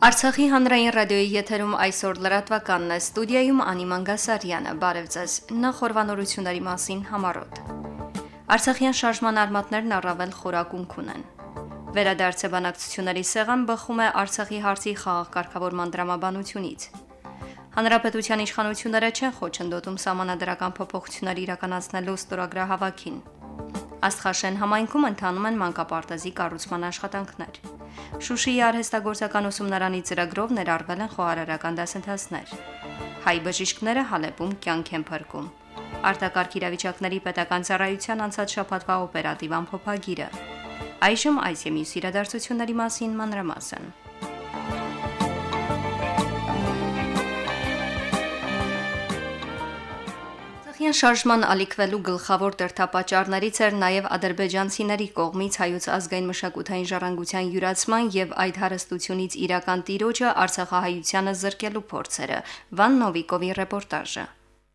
Արցախի հանրային ռադիոյի եթերում այսօր լրատվականն է ստուդիայում Անի Մանգասարյանը։ Բարև ձեզ։ Նախորbanությունների մասին համարոտ։ Արցախյան շարժման արմատներն առավել խորակունք ունեն։ Վերադարձ բանակցությունների սեղան բխում է Արցախի հարցի խաղաղ դրամաբանությունից։ Հանրապետության իշխանությունները չեն խոչընդոտում համանadrական փոփոխություններ իրականացնելու ստորագրահավաքին։ Աստղաշեն համայնքում ընթանում են մանկապարտեզի կառուցման աշխատանքներ։ Շուշիի արհեստագործական ուսումնարանի ծրագրով ներառվել են խոհարարական դասընթացներ։ Հայ բժիշկները Հալեպում կյանք են փրկում։ Արտակարգ իրավիճակների պետական ծառայության անցած շաբաթվա օպերատիվ ամփոփագիրը։ Այժմ այս եւ մյուս իրադարձությունների մասին մանրամասն։ Արցախյան շարժման ալիքվելու գլխավոր դրդապատճառներից էր նաև ադրբեջանցիների կողմից հայոց ազգային մշակութային ժառանգության յուրացման եւ այդ հարստությունից իրական տիրոջը Արցախահայությանը զրկելու փորձերը։ Վան Նովիկովի ռեպորտաժը։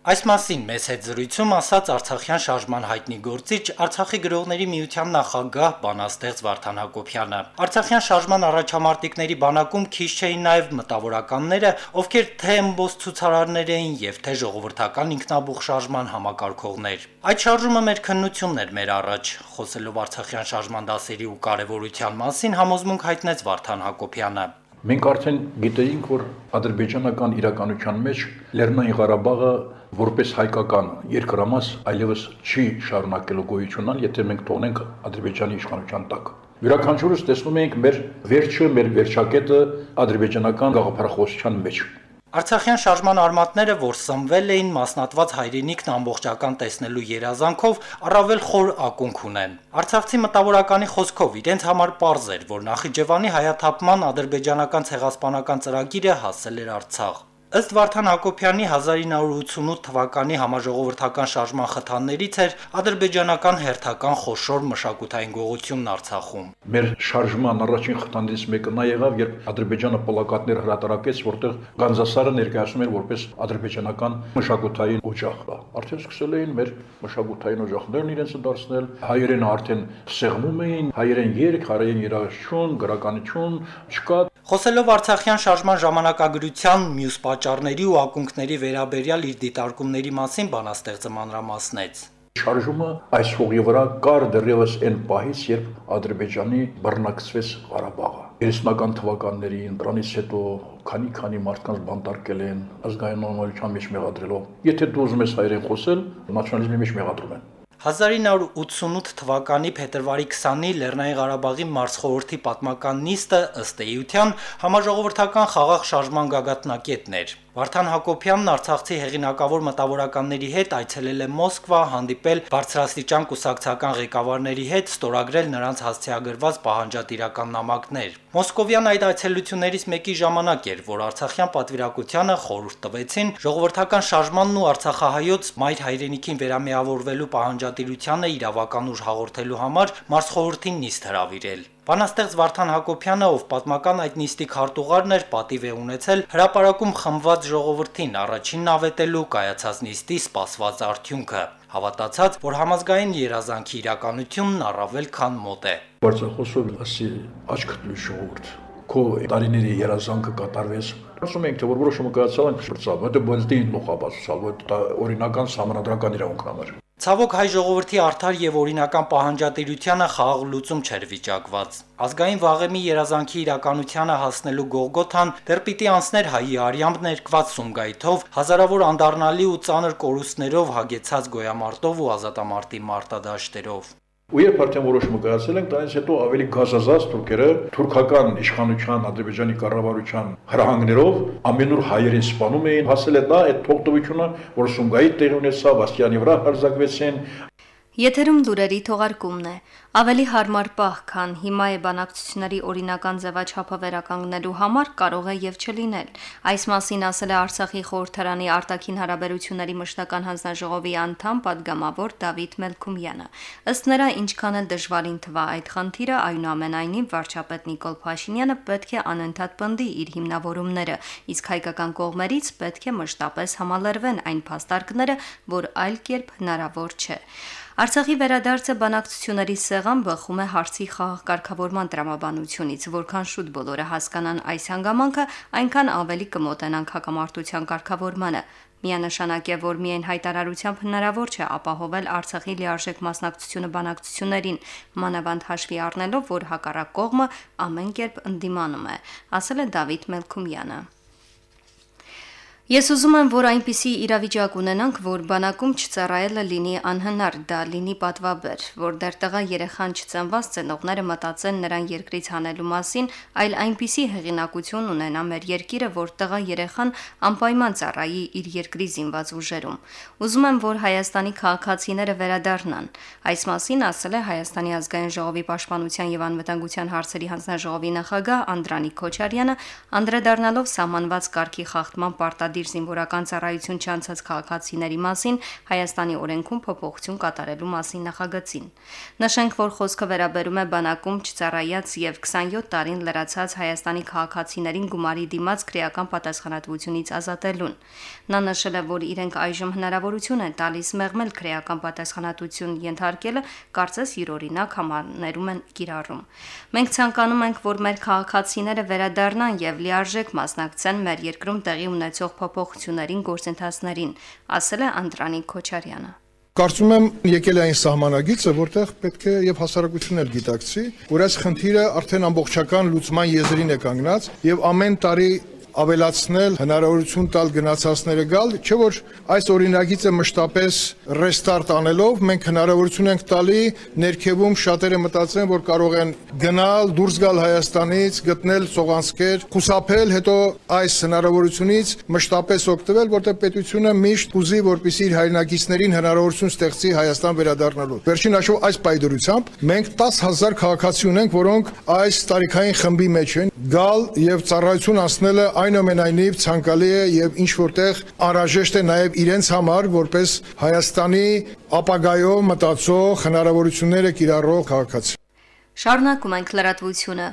Այս մասին մեծ հետ զրույցում ասաց Արցախյան շարժման հայտնի գործիչ Արցախի գրողների միության նախագահ բանաստեղծ Վարդան Հակոբյանը։ Արցախյան շարժման առաջամարտիկների բանակում քիչ չէին նաև մտավորականները, ովքեր թե ըմբոս ցուցարարներ էին եւ թե ժողովրդական ինքնաբուխ շարժման համակարգողներ։ Այդ շարժումը մեր քննությունն էր մեր առաջ, խոսելով Արցախյան շարժման դասերի ու կարևորության մասին համոզմունք հայտնեց Վարդան Հակոբյանը։ Մենք արդեն գիտեինք, որ ադրբեջանական իրականության մեջ Լեռնային Ղարաբաղը որպես հայկական երկրամաս այլևս չի շարունակելու գոյությունան, եթե մենք թողնենք Ադրբեջանի իշխանության տակ։ Յուրաքանչյուրս տեսնում ենք մեր վերջը, մեր վերջակետը ադրբեջանական գաղափարախոսության մեջ։ Արցախյան շարժման արմատները, որ սնվել էին մասնատված հայրենիքն ամբողջական տեսնելու երազանքով, առավել խոր ակունք ունեն։ Արցախցի մտավորականի խոսքով իրենց համար པարզ էր, որ Նախիջևանի հայաթափման ադրբեջանական ցեղասպանական ծրագիրը հասել էր Արցախ։ Ըստ Վարդան Հակոբյանի 1988 թվականի համաժողովրդական շարժման խթաններից էր ադրբեջանական հերթական խոշոր մշակութային գողությունն Արցախում։ Մեր շարժման առաջին խթաններից մեկը նա եղավ, երբ Ադրբեջանը պլակատներ հրատարակեց, որտեղ Գանձասարը ներկայացնում էր որպես ադրբեջանական մշակութային օջախ։ Արդեն սկսել էին մեր մշակութային օջախներն իրենցը դարձնել, հայերենը արդեն սեղմում էին, հայերեն երգ, հայերեն երաժշտություն, գրականություն չկա, Խոսելով Արցախյան շարժման ժամանակագրության մյուս պատճառների ու ակունքների վերաբերյալ իր դիտարկումների մասին բանաստեղծը մանրամասնեց։ Շարժումը այս հողի վրա կար դեռևս այն պահից, երբ Ադրբեջանի բռնակցվեց Ղարաբաղը։ 90-ական թվականներին դրանից հետո քանի-քանի մարդկանց բանտարկել են ազգային նորմալության մեջ մեղադրելով։ Եթե դու ուզում ես հայերեն խոսել, նացիոնալիզմի մեջ մեղադրում են։ 1988 թվականի փետրվարի 20-ի Լեռնային Ղարաբաղի Մարսխորհրդի պատմական նիստը ըստ էության համաժողովրդական խաղաղ շարժման գագաթնակետն էր։ Վարդան Հակոբյանն Արցախցի հեղինակավոր մտավորականների հետ այցելել է Մոսկվա, հանդիպել բարձրաստիճան կուսակցական ղեկավարների հետ, ստորագրել նրանց հասցեագրված պահանջատիրական նամակներ։ Մոսկովյան այդ այցելություններից մեկի ժամանակ էր, որ Արցախյան պատվիրակությանը խորհուրդ տվեցին ժողովրդական շարժմանն ու Արցախահայոց մայր հայրենիքին վերամիավորվելու պահանջատիրությանը իրավական ուժ հաղորդելու համար Մարսխորհրդին նիստ հրավիրել։ Բանաստեղծ Վարդան Հակոբյանը, ով պատմական այդ նիստի քարտուղարն էր, պատիվ է ունեցել հրաապարակում խմված ժողովրդին առաջինն ավետելու կայացած նիստի սպասված արդյունքը, հավատացած, որ համազգային երազանքի իրականությունն առավել քան մոտ է։ Բարձրախոսով ասի աչքդ ժողովուրդ քո տարիների երազանքը կատարվեց ասում ենք թե որ որոշումը կայացավ այն շրջավ դա բնտին լոխաբացալ որ օրինական համանդրական իրավունքն համար Ցավոք հայ ժողովրդի արդար եւ օրինական պահանջատիրությանը խաղ լուծում չէր վիճակված։ Ազգային վաղեմի երազանքի իրականությանը հասնելու գողգոթան դեռ պիտի անցներ հայի արյամբ ներկված սումգայթով, հազարավոր անդառնալի ու ծանր կորուստներով հագեցած գոյամարտով ու ազատամարտի մարտադաշտերով։ Ու երբ արդեն որոշումը կայացել ենք, դրանից հետո ավելի գազազած թուրքերը թուրքական իշխանության, Ադրբեջանի կառավարության հրահանգներով ամենուր հայերին սպանում էին, հասել է դա այդ թողտվությունը, որ Սումգայի տեղի ունեցավ, Աստիանի վրա հարձակվեցին, Եթերում լուրերի թողարկումն է։ Ավելի հարմար պահ, քան հիմա է բանակցությունների օրինական ձևաչափը վերականգնելու համար կարող է եւ չլինել։ Այս մասին ասել է Արցախի խորհրդարանի արտաքին հարաբերությունների մշտական հանձնաժողովի անդամ падգամավոր Դավիթ Մելքումյանը։ Ըստ նրա, ինչքան էլ դժվարին թվա այդ խնդիրը, այնուամենայնիվ վարչապետ Նիկոլ Փաշինյանը պետք է անընդհատ պնդի իր հիմնավորումները, իսկ հայկական կողմերից պետք է մշտապես համալրվեն այն փաստարկները, որ այլ կերպ հնարավոր չէ։ Արցախի վերադարձը բանակցությունների սեղան բխում է հարցի խաղաղ կարգավորման տրամաբանությունից, որքան շուտ բոլորը հասկանան այս հանգամանքը, այնքան ավելի կմոտենանք հակամարտության կարգավորմանը։ Միանշանակ է, որ միայն հայտարարությամբ հնարավոր չէ ապահովել Արցախի լիարժեք մասնակցությունը բանակցություններին, մանավանդ հաշվի առնելով, որ հակառակ կողմը ամեն կերպ ընդդիմանում է, ասել է Դավիթ Մելքումյանը։ Ես ուզում եմ, որ այնպիսի իրավիճակ ունենանք, որ բանակում չծառայելը լինի անհնար, դա լինի պատվաբեր, որ դեռ տղա երեխան չծնված ծնողները մտածեն նրան երկրից հանելու մասին, այլ այնպիսի հեղինակություն ունենա մեր երկիրը, որ տղա երեխան անպայման ծառայի իր երկրի զինված ուժերում։ Ուզում եմ, որ Հայաստանի քաղաքացիները վերադառնան։ Այս մասին ասել է Հայաստանի ազգային ժողովի պաշտպանության եւ անվտանգության հարցերի հանձնաժողովի նախագահ Անդրանիկ Քոչարյանը, անդրադառնալով սահմանված կարգի խախտման պարտադիր իր զինվորական ծառայություն չանցած քաղաքացիների մասին Հայաստանի օրենքում փոփոխություն կատարելու մասին նախագծին։ Նշենք, որ խոսքը վերաբերում է բանակում չծառայած եւ 27 տարին լրացած Հայաստանի քաղաքացիներին գումարի դիմաց քրեական պատասխանատվությունից ազատելուն։ Նա նշել է, որ իրենք այժմ հնարավորություն են տալիս մեղմել քրեական պատասխանատվություն ենթարկելը, կարծես յուրօրինակ համարներում են կիրառում։ Մենք ցանկանում ենք, որ մեր քաղաքացիները վերադառնան եւ լիարժեք մասնակցեն մեր երկրում տեղի ունեցող փոփոխություններին գործընթացներին, ասել է Անդրանիկ Քոչարյանը։ Կարծում եմ եկել է այն սահմանագիծը, որտեղ պետք է եւ հասարակությունն էլ գիտակցի, որ այս խնդիրը արդեն ամբողջական լուծման եզրին է կանգնած եւ ամեն տարի ավելացնել, հնարավորություն տալ գնացածները գալ, չէ որ այս օրինագիծը մշտապես ռեստարտ անելով մենք հնարավորություն ենք տալի ներքևում շատերը մտածեն, որ կարող են գնալ, դուրս գալ Հայաստանից, գտնել սողանցքեր, խուսափել, հետո այս հնարավորությունից մշտապես օգտվել, որտեղ պետությունը միշտ ուզի, որպեսզի իր հայրենակիցներին հնարավորություն ստեղծի Հայաստան վերադառնալու։ Վերջին հաշվով այս պայդրությամբ մենք 10000 քաղաքացի ունենք, որոնք այս տարիքային խմբի մեջ են, գալ եւ ծառայություն անցնելը այնուամենայնիվ ցանկալի է եւ ինչ որտեղ անհրաժեշտ է նաեւ իրենց համար որպես Հայաստանի ապագայով մտածող հնարավորությունները կիրառող քաղաքացի։ Շարունակում ենք լրատվությունը։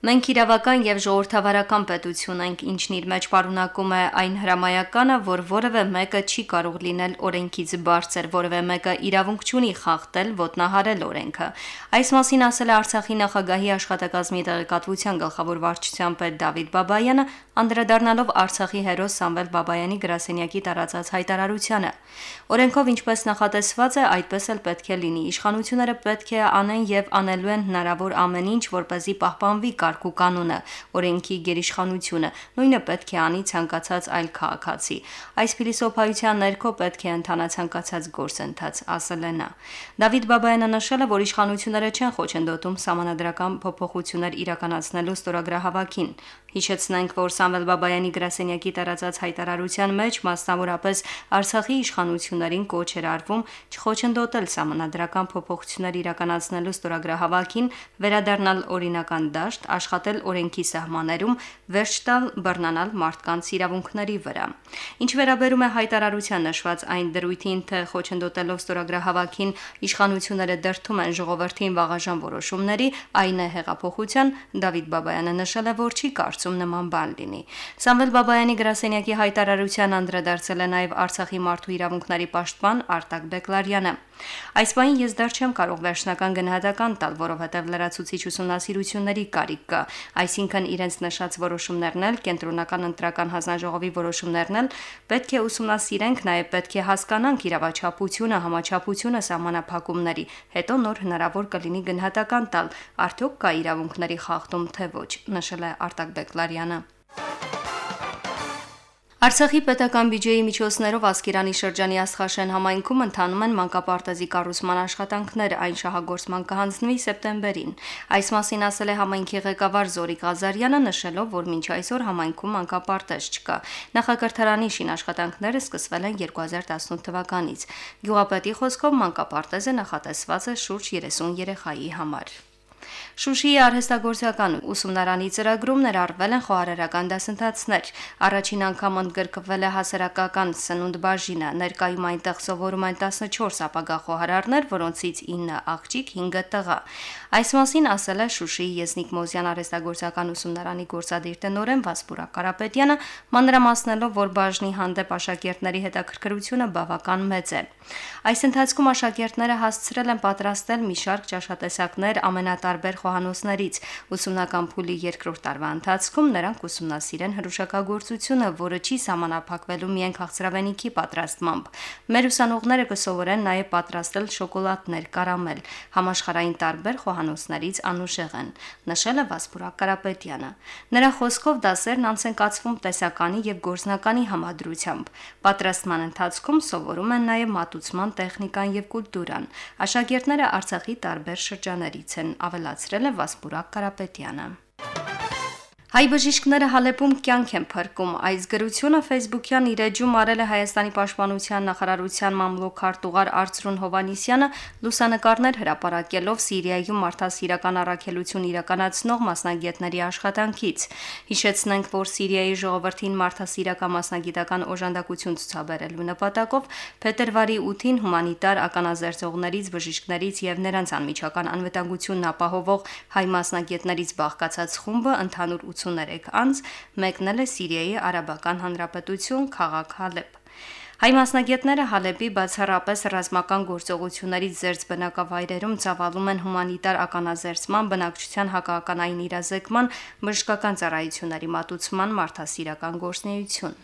Մենք իրավական եւ ժողովրդավարական պետություն ենք, ինչն իր մեջ պարունակում է այն հրամայականը, որ որևէ մեկը չի կարող լինել օրենքից բարձր, որևէ մեկը իրավունք չունի խախտել, ոտնահարել օրենքը։ Այս մասին ասել է Արցախի նախագահի աշխատակազմի տեղեկատվության գլխավոր վարչության պետ Դավիթ Բաբայանը, անդրադառնալով Արցախի հերոս Սամվել Բաբայանի գրասենյակի տարածած հայտարարությանը։ Օրենքով ինչպես նախատեսված է, այդպես էլ պետք է լինի։ Իշխանությունները պետք է անեն եւ անելու են հնարավոր ամեն ինչ, որպեսզի պահպանվի կարգ ու կանոնը, օրենքի գերիշխանությունը, նույնը պետք է անի ցանկացած այլ քաղաքացի։ Այս փիլիսոփայության ներքո պետք է ընթանա ցանկացած գործընթաց, ասել է նա։ Դավիթ Բաբայանը նշել է, որ իշխանությունները չեն խոչընդոտում համանadrական փոփոխություններ իրականացնելու ստորագրահավաքին։ Հիշեցնենք, որ Սամվել Բաբայանի գրասենյակի տարածած հայտարարության մեջ մասնավորապես Արցախի իշխանություններին կոչ էր արվում չխոչընդոտել համանadrական փոփոխություններ իրականացնելու ստորագրահավաքին, վերադառնալ օրինական դաշտ, աշխատել օրենքի սահմաններում, վերջ տալ բռնանալ մարդկանց իրավունքների վրա։ Ինչ վերաբերում է հայտարարության նշված այն դրույթին, թե խոչընդոտելով ստորագրահավաքին իշխանությունները դրթում են ժողովրդին վաղաժան որոշումների, այն է հեղափոխության, Դավիթ Բաբայանը նշել է, որ չի կարծում նման բան լինի։ Սամվել Բաբայանի գրասենյակի հայտարարության անդրադարձել է նաև Արցախի մարդու իրավունքների պաշտպան Արտակ Բեկլարյանը։ Այս բանին ես դեռ չեմ կարող վերջնական գնահատական տալ, որովհետև լրացուցիչ ուսումնասիրությունների կարիք կա, այսինքն իրենց նշած որոշումներն էլ կենտրոնական ընտրական հանձնաժողովի որոշումներն էլ պետք է ուսումնասիրենք, նաև պետք է հասկանանք իրավաչափությունը, համաչափությունը սահմանափակումների, հետո նոր հնարավոր կլինի գնահատական տալ, արդյոք կա իրավունքների խախտում թե ոչ, նշել է Արտակ Բեկլարյանը։ Արցախի պետական բյուջեի միջոցներով Ասկերանի շրջանի Ասխաշեն համայնքում ընթանում են մանկապարտեզի կառուցման աշխատանքներ, այն շահագործման կհանձնվի սեպտեմբերին։ Այս մասին ասել է համայնքի ղեկավար Զորիկ Ղազարյանը, նշելով, որ մինչ այսօր համայնքում մանկապարտեզ չկա։ Նախակրթարանի շին աշխատանքները սկսվել են 2018 թվականից։ Գյուղապետի խոսքով մանկապարտեզը նախատեսված է շուրջ 30 երեխայի համար։ Շուշիի արհեստագործական ուսումնարանի ծրագրում ներառվել են խոհարարական դասընթացներ։ Առաջին անգամ ընդգրկվել է հասարակական սնունդ բաժինը։ Ներկայում այնտեղ սովորում են 14 ապագա խոհարարներ, որոնցից 9 աղջիկ, 5 տղա։ Այս մասին ասել է Շուշիի Եզնիկ Մոզյան արհեստագործական ուսումնարանի գործադիր տնօրեն Վասպուրա Կարապետյանը, մանրամասնելով, որ բաժնի հանդեպ աշակերտների հետաքրքրությունը բավական մեծ է։ Այս ընթացքում աշակերտները հասցրել են պատրաստել մի շարք ճաշատեսակներ ամենատարբեր խոհանոցներից։ Ուսումնական փուլի երկրորդ տարվա ընթացքում նրանք ուսումնասիրեն հրուշակագործությունը, որը չի սահմանափակվելու միայն քաղցրավենիքի պատրաստմամբ։ Մեր ուսանողները կսովորեն նաև պատրաստել շոկոլադներ, կարամել, համաշխարհային տարբեր խոհանոցներից անուշեղ են, նշել է Վասպուրակ Կարապետյանը։ Նրա խոսքով դասերն անց են կացվում տեսականի եւ գործնականի համադրությամբ։ Պատրաստման ընթացքում սովորում են նաև մատուցման տեխնիկան եւ կուլտուրան։ Աշակերտները Արցախի տարբեր շրջաներից են, ավելացրել է Վասպուրակ Կարապետյանը։ Հայ բժիշկները Հալեպում կյանք են փրկում։ Այս գրությունը Facebook-յան իր էջում արել է Հայաստանի Պաշտպանության նախարարության մամլոք արտուղար Արծրուն Հովանիսյանը լուսանկարներ հրապարակելով Սիրիայում մարդասիրական առաքելություն իրականացնող մասնագետների աշխատանքից։ Հիշեցնենք, որ Սիրիայի ժողովրդին մարդասիրական մասնագիտական օժանդակություն ցուցաբերելու նպատակով փետրվարի 8-ին հումանիտար ականազերծողներից, բժիշկներից եւ նրանց անմիջական անվտանգությունն ապահովող հայ մասնագետներից բաղկացած խումբը ընդհանուր 83 անց մեկնել է Սիրիայի Արաբական Հանրապետություն քաղաք Հալեբ։ Հայ մասնագետները Հալեպի բացառապես ռազմական գործողություններից զերծ բնակավայրերում ծավալում են հումանիտար ականազերծման, բնակչության հակաականային իրազեկման, բժշկական ծառայությունների մատուցման մարդասիրական գործունեություն։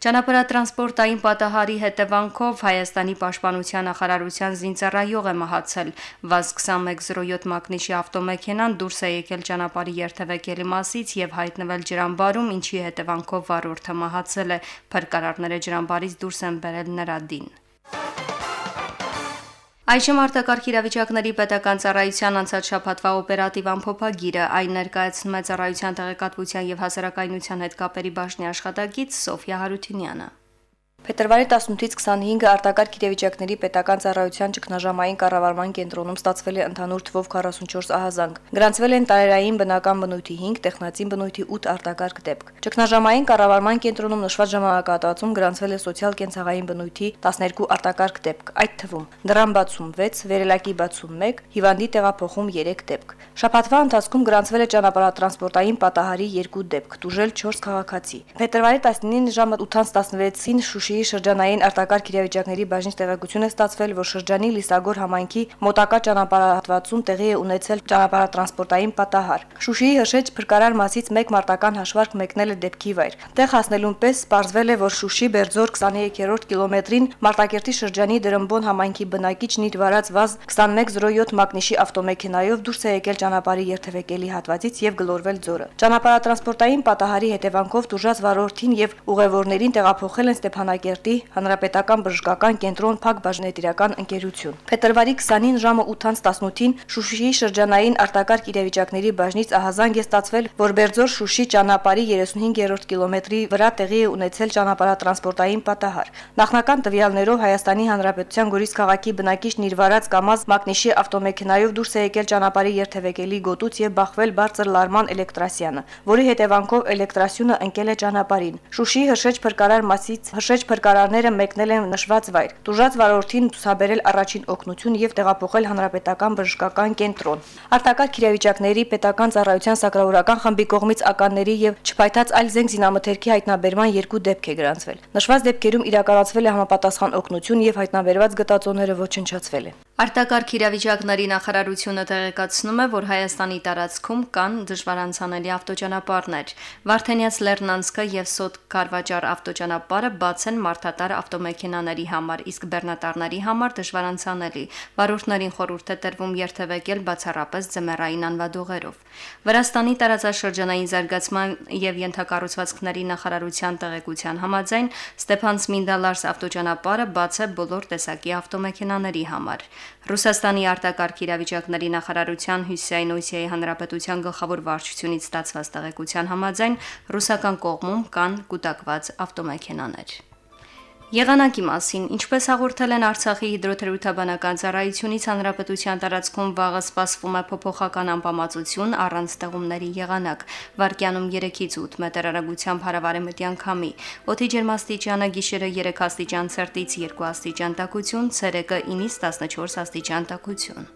Ճանապարհատրանսպորտային պատահարի հետևանքով Հայաստանի Պաշտպանության նախարարության զինծառայող է մահացել։ ՎԱԶ-2107 մակնիշի ավտոմեքենան դուրս է եկել ճանապարհի երթևեկելի մասից եւ հայտնվել ջրամբարում, ինչի հետևանքով վարորդը մահացել է։ Փրկարարները ջրամբարից դուրս են բերել նրա դին։ Այժմ արտակարգ իրավիճակների պետական ծառայության անցած շաբաթվա օպերատիվ ամփոփագիրը այն ներկայացնում է ծառայության տեղեկատվության եւ հասարակայնության հետ կապերի բաժնի աշխատակից Սոֆիա Հարությունյանը։ Փետրվարի 18-ից 25-ը արտակարգ իրավիճակների պետական ծառայության ճգնաժամային կառավարման կենտրոնում ստացվել է ընդհանուր թվով 44 ահազանգ։ Գրանցվել են տարերային բնական բնույթի 5, տեխնացին բնույթի 8 արտակարգ դեպք։ Ճգնաժամային կառավարման կենտրոնում նշված ժամանակահատվածում գրանցվել է սոցիալ-կենցաղային բնույթի 12 արտակարգ դեպք, այդ թվում դրամ բացում 6, վերելակի բացում 1, հիվանդի տեղափոխում 3 դեպք։ Շաբաթվա ընթացքում գրանցվել է ճանապարհատրանսպորտային պատահարի 2 դեպք, դուժել 4 քաղաքացի։ Փետրվարի 19-ին ժամը 8:16-ին Շուշի Շուշիի շրջանային արտակարգ իրավիճակների բաժնի տեղեկություն է ստացվել, որ շրջանի Լիսագոր համայնքի մոտակա ճանապարհատվածում տեղի է ունեցել ճանապարհատրանսպորտային պատահար։ Շուշիի հրշեջ փրկարար մասից մեկ մարտական հաշվարկ մեկնել է դեպքի վայր։ Տեղ հասնելուն պես սպարզվել է, որ Շուշի Բերձոր 23-րդ կիլոմետրին Մարտակերտի շրջանի Դրմբոն համայնքի բնակիչն իր վարած վազ 2107 մակնիշի ավտոմեքենայով դուրս է եկել ճանապարհի երթևեկելի հատվածից եւ գլորվել ձորը։ Ճանապարհատրանսպորտային պատահարի հետևանքով դուժած վարորդին եւ ուղևորներին տեղափոխել են Ստեփանագ Ստեփանակերտի Հանրապետական բժշկական կենտրոն Փակ բաժնետիրական ընկերություն։ Փետրվարի 20-ին ժամը 8:18-ին Շուշիի շրջանային արտակարգ իրավիճակների բաժնից ահազանգ է ստացվել, որ Բերձոր Շուշի ճանապարհի 35-րդ կիլոմետրի վրա տեղի է ունեցել ճանապարհատրանսպորտային պատահար։ Նախնական տվյալներով Հայաստանի Հանրապետության Գորիս քաղաքի բնակիչն իր վարած կամազ մակնիշի ավտոմեքենայով դուրս է եկել ճանապարհի երթևեկելի գոտուց եւ բախվել բարձր լարման էլեկտրասյանը, որի հետևանքով էլեկտրասյունը ընկել է ճանապարհին։ Շուշիի հրշեջ փրկարար մասից հրշեջ փրկարարները մեկնել են նշված վայր։ Դուժած վարորդին ցուսաբերել առաջին օգնություն եւ տեղափոխել հանրապետական բժշկական կենտրոն։ Արտակարգ իրավիճակների պետական ծառայության սակրավորական խմբի կողմից ականների եւ չփայթած այլ զենք զինամթերքի հայտնաբերման երկու դեպք է գրանցվել։ Նշված դեպքերում իրականացվել է համապատասխան օգնություն եւ հայտնաբերված գտածոները ոչնչացվել են։ Արտակարգ իրավիճակների նախարարությունը տեղեկացնում է, որ Հայաստանի տարածքում կան դժվարանցանելի ավտոճանապարհներ։ Վարդենյաց Լեռնանսկը եւ Սոտ Կարվաճար ավտոճանապարհը բաց են մարդատար ավտոմեքենաների համար, իսկ բեռնատարների համար դժվարանցանելի։ Վարորդներին խորհուրդ է տրվում երթևեկել բացառապես ձմեռային անվադողերով։ Վրաստանի տարածաշրջանային զարգացման եւ յենթակառուցվածքների նախարարության տեղեկության համաձայն Ստեփան Սմինդալարս ավտոճանապարհը բաց է բոլոր տեսակի ավտոմեքենաների համար։ Ռուսաստանի արտակարգ իրավիճակների նախարարության Հյուսեյն Օսիայի հանրապետության գլխավոր վարչությունից ստացված տեղեկության համաձայն ռուսական կողմում կան կուտակված ավտոմեքենաներ։ Եղանակի մասին, ինչպես հաղորդել են Արցախի հիդրոթերապևտաբանական ծառայությունից, հանրապետության տարածքում վաղը սպասվում է փոփոխական անբավարարություն առանց ստեղումների եղանակ։ Վարկյանում 3-ից 8 մետր արագությամբ հարավարեմտյան քամի։ Օդի ջերմաստիճանը գիշերը 3 աստիճան ցերտից 2 աստիճան տաքություն, ցերեկը 9-ից 14 աստիճան տաքություն։